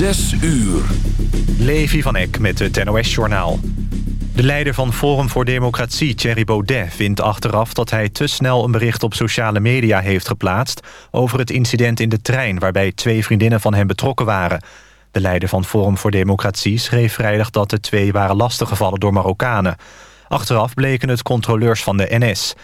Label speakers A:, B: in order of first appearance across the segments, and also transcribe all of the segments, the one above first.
A: Zes uur.
B: Levi van Eck met het NOS-journaal. De leider van Forum voor Democratie, Thierry Baudet, vindt achteraf dat hij te snel een bericht op sociale media heeft geplaatst over het incident in de trein waarbij twee vriendinnen van hem betrokken waren. De leider van Forum voor Democratie schreef vrijdag dat de twee waren lastiggevallen door Marokkanen. Achteraf bleken het controleurs van de NS.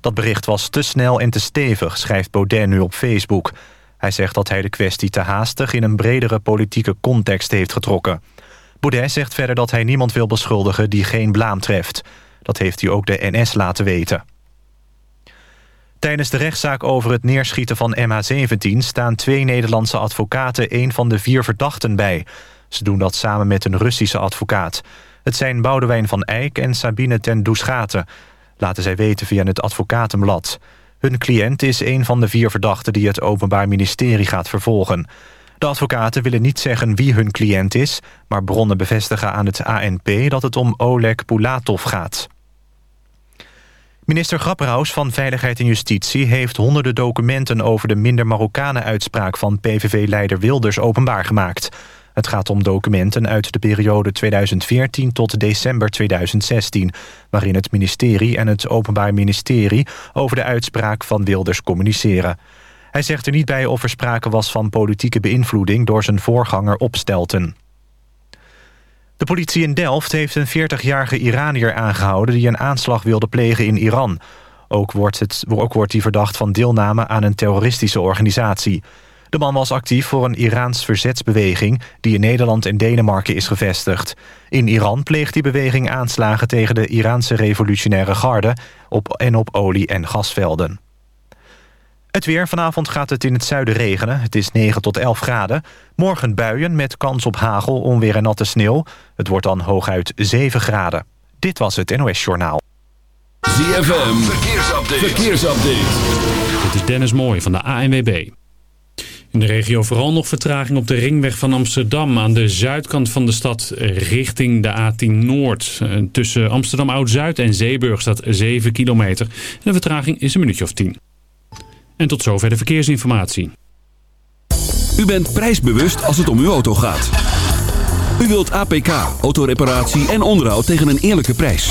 B: Dat bericht was te snel en te stevig, schrijft Baudet nu op Facebook. Hij zegt dat hij de kwestie te haastig in een bredere politieke context heeft getrokken. Baudet zegt verder dat hij niemand wil beschuldigen die geen blaam treft. Dat heeft hij ook de NS laten weten. Tijdens de rechtszaak over het neerschieten van MH17... staan twee Nederlandse advocaten een van de vier verdachten bij. Ze doen dat samen met een Russische advocaat. Het zijn Boudewijn van Eyck en Sabine ten Doeschate. Laten zij weten via het advocatenblad. Hun cliënt is een van de vier verdachten die het Openbaar Ministerie gaat vervolgen. De advocaten willen niet zeggen wie hun cliënt is... maar bronnen bevestigen aan het ANP dat het om Oleg Pulatov gaat. Minister Grapperhaus van Veiligheid en Justitie... heeft honderden documenten over de minder Marokkanen-uitspraak... van PVV-leider Wilders openbaar gemaakt. Het gaat om documenten uit de periode 2014 tot december 2016... waarin het ministerie en het Openbaar Ministerie... over de uitspraak van Wilders communiceren. Hij zegt er niet bij of er sprake was van politieke beïnvloeding... door zijn voorganger Opstelten. De politie in Delft heeft een 40-jarige Iranier aangehouden... die een aanslag wilde plegen in Iran. Ook wordt, het, ook wordt hij verdacht van deelname aan een terroristische organisatie. De man was actief voor een Iraans verzetsbeweging... die in Nederland en Denemarken is gevestigd. In Iran pleegt die beweging aanslagen tegen de Iraanse revolutionaire garde... Op, en op olie- en gasvelden. Het weer. Vanavond gaat het in het zuiden regenen. Het is 9 tot 11 graden. Morgen buien met kans op hagel, onweer en natte sneeuw. Het wordt dan hooguit 7 graden. Dit was het NOS Journaal.
A: ZFM. Verkeersupdate. Verkeersupdate.
C: Dit is Dennis Mooij van de ANWB. In de regio vooral nog vertraging op de ringweg van Amsterdam... aan de zuidkant van de stad richting de A10 Noord. Tussen Amsterdam Oud-Zuid en Zeeburg staat 7 kilometer. De vertraging is een minuutje of 10. En tot zover de verkeersinformatie.
A: U bent prijsbewust als het om uw auto gaat. U wilt APK, autoreparatie en onderhoud tegen een eerlijke prijs.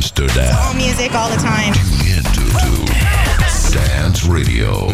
D: Amsterdam.
E: All music all the time.
D: Tune in to, to Dance Radio.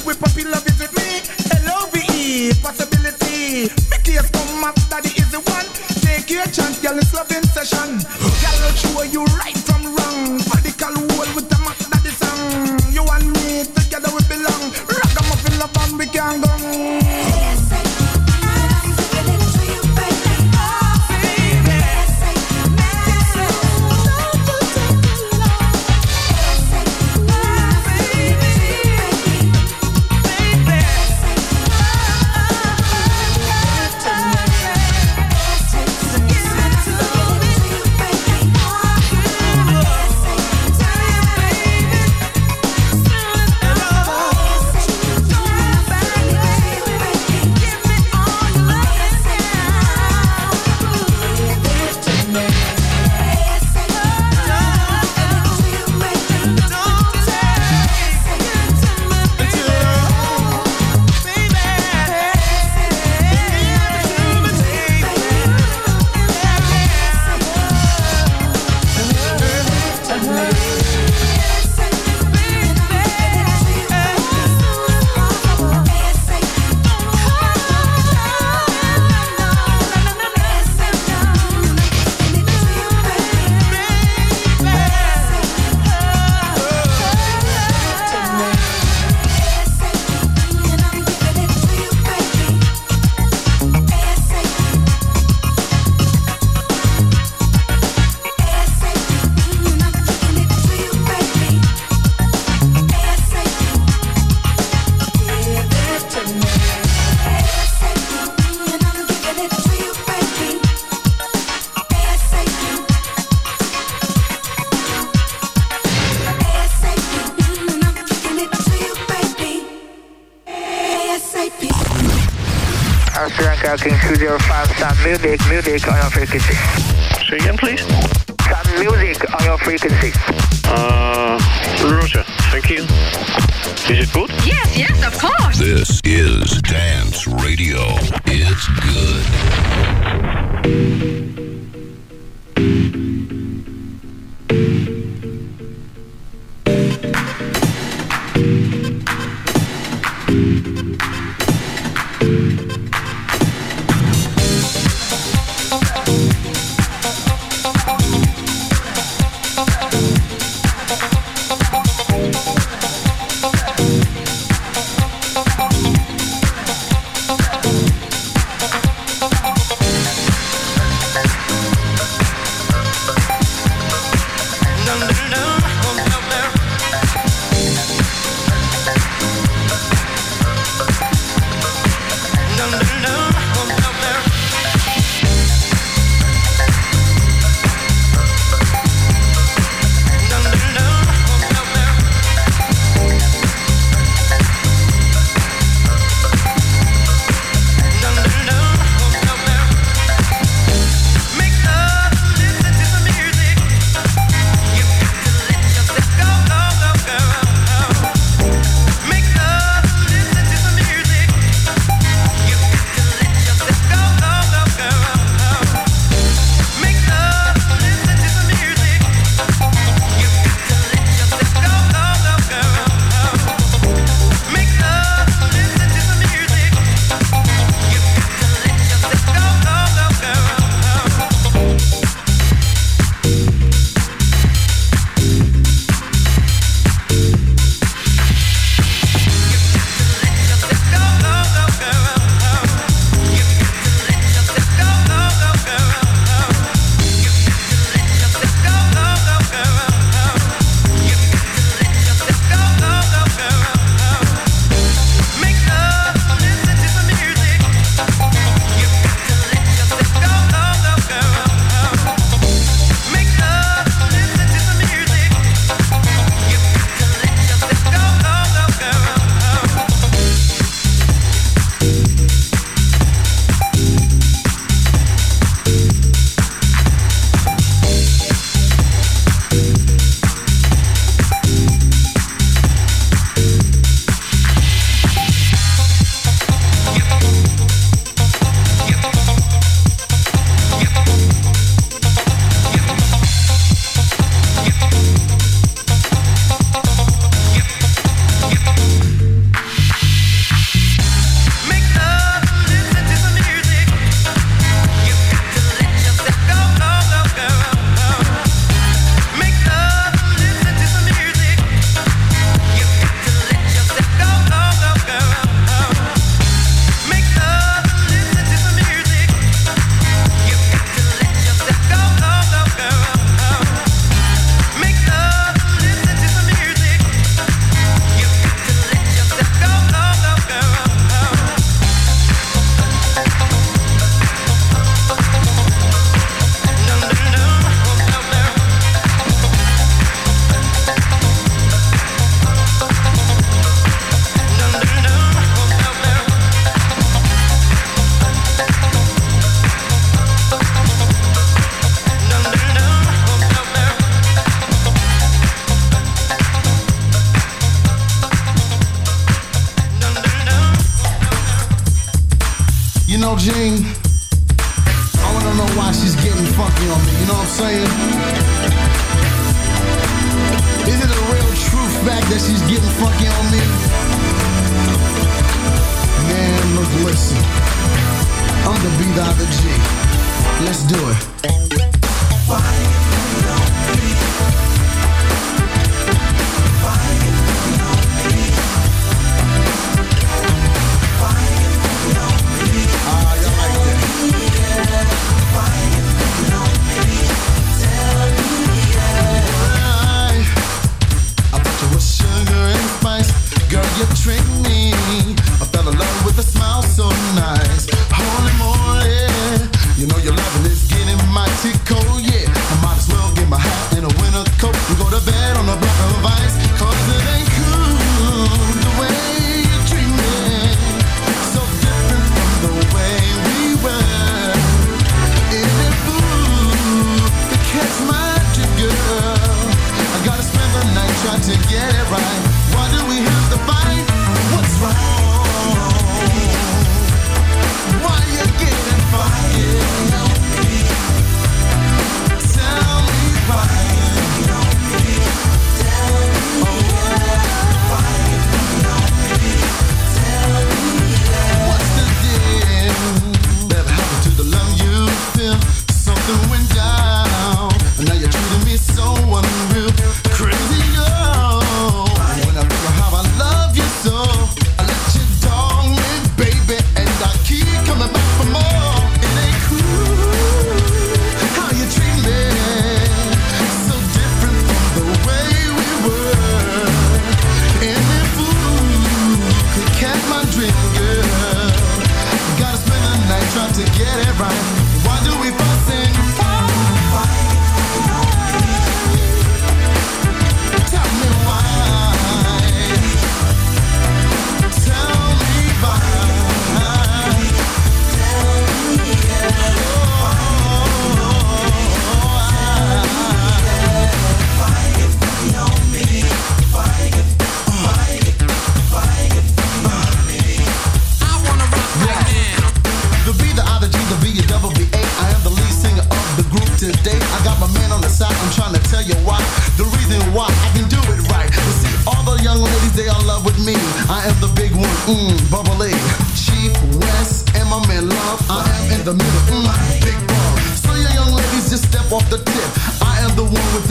F: me puppy love.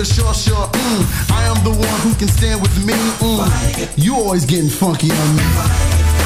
F: the
G: sure, sure. Mm. I am the one who can stand with me. Mm. You always getting funky on me.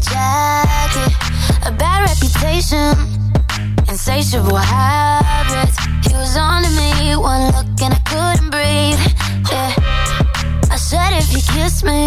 F: Jacket, a bad reputation, insatiable habits. He was on me, one look and I couldn't breathe. Yeah, I said if he kissed me,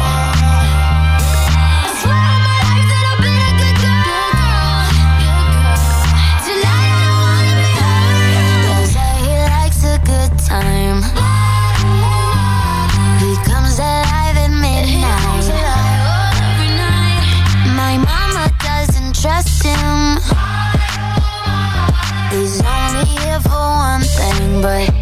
F: Trust. He's only here for one thing, but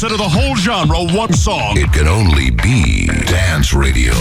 H: consider the whole genre one song.
I: It can only be dance radio.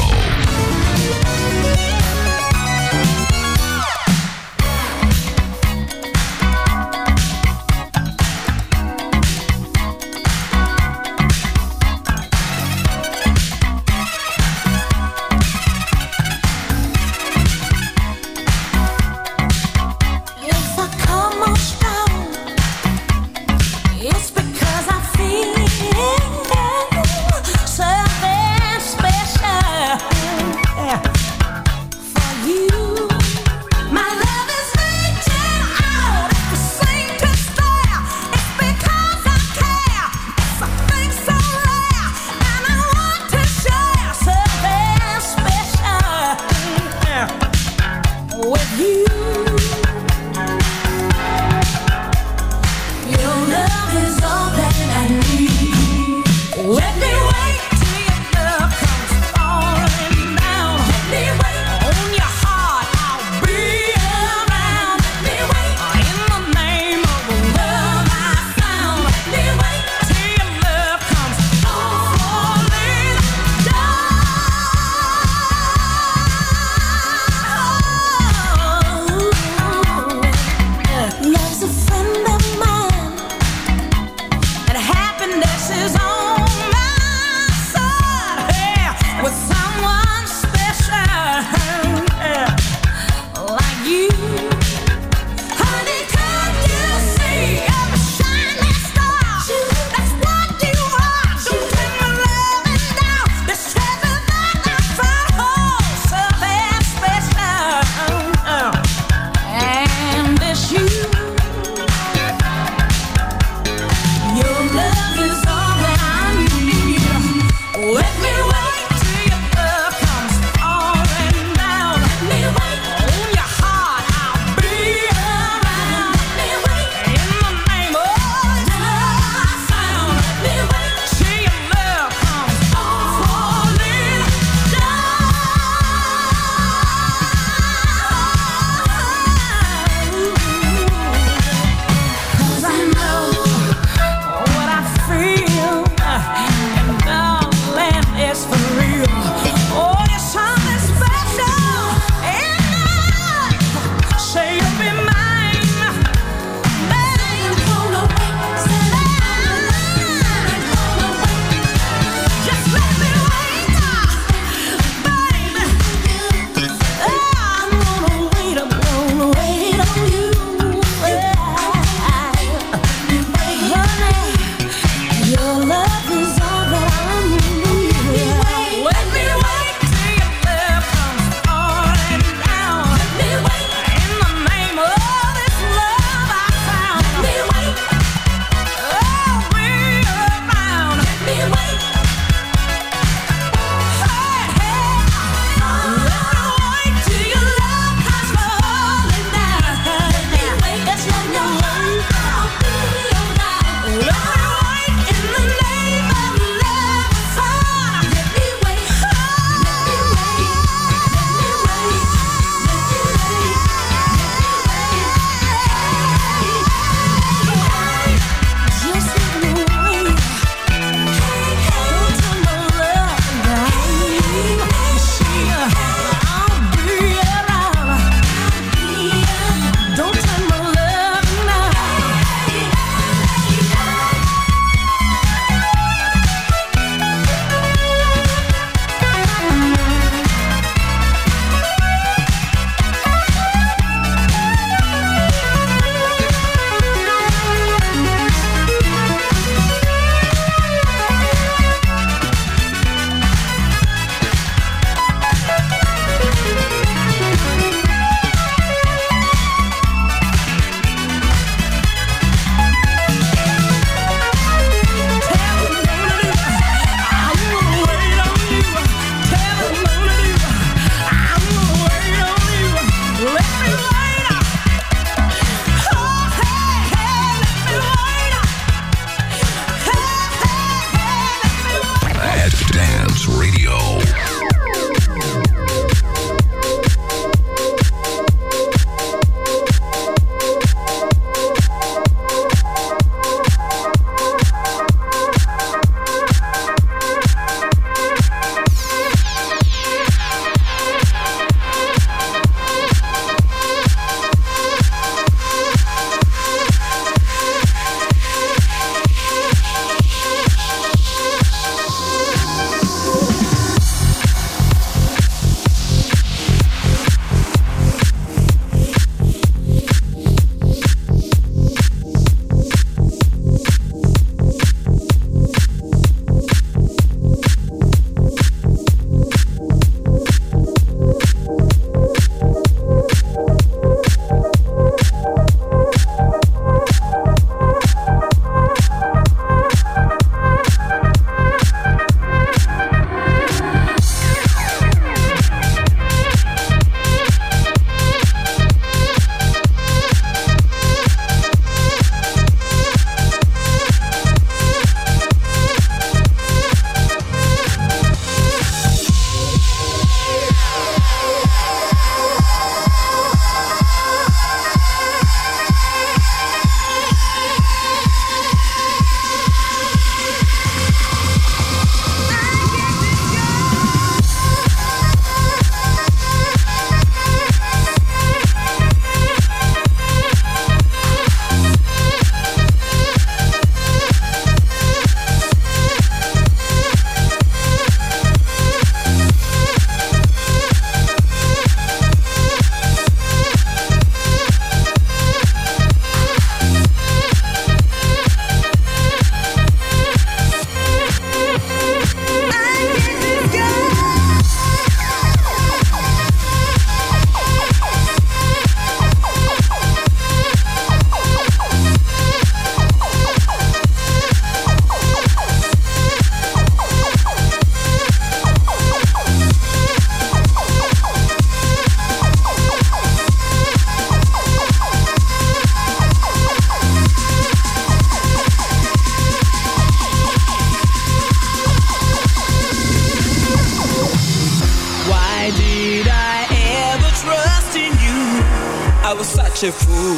J: such a fool.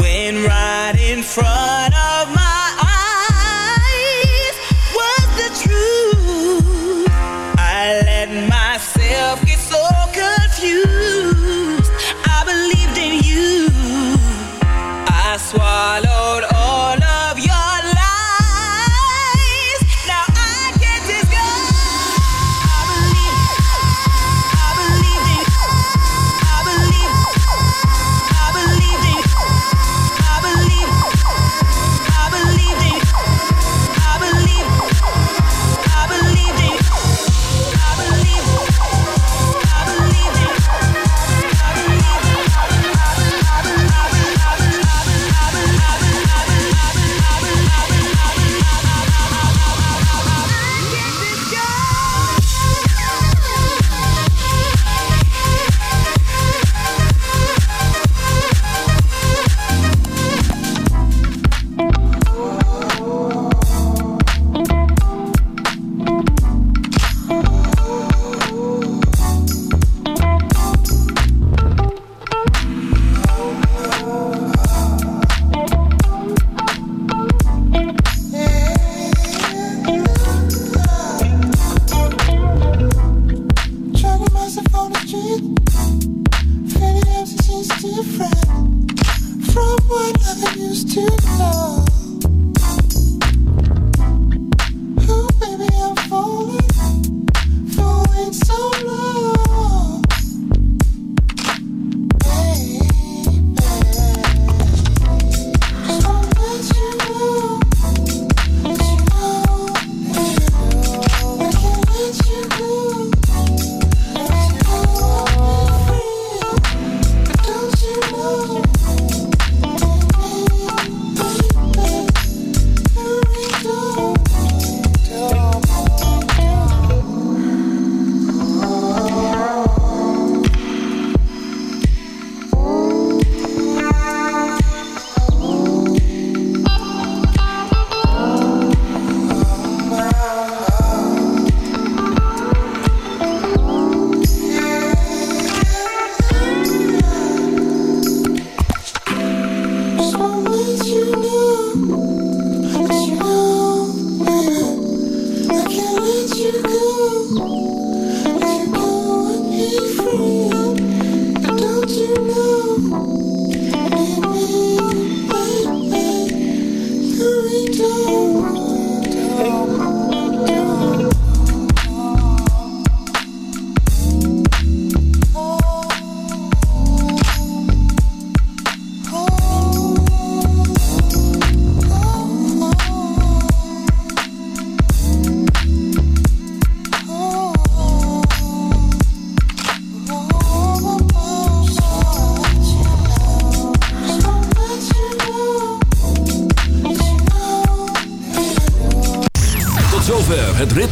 J: When right in front of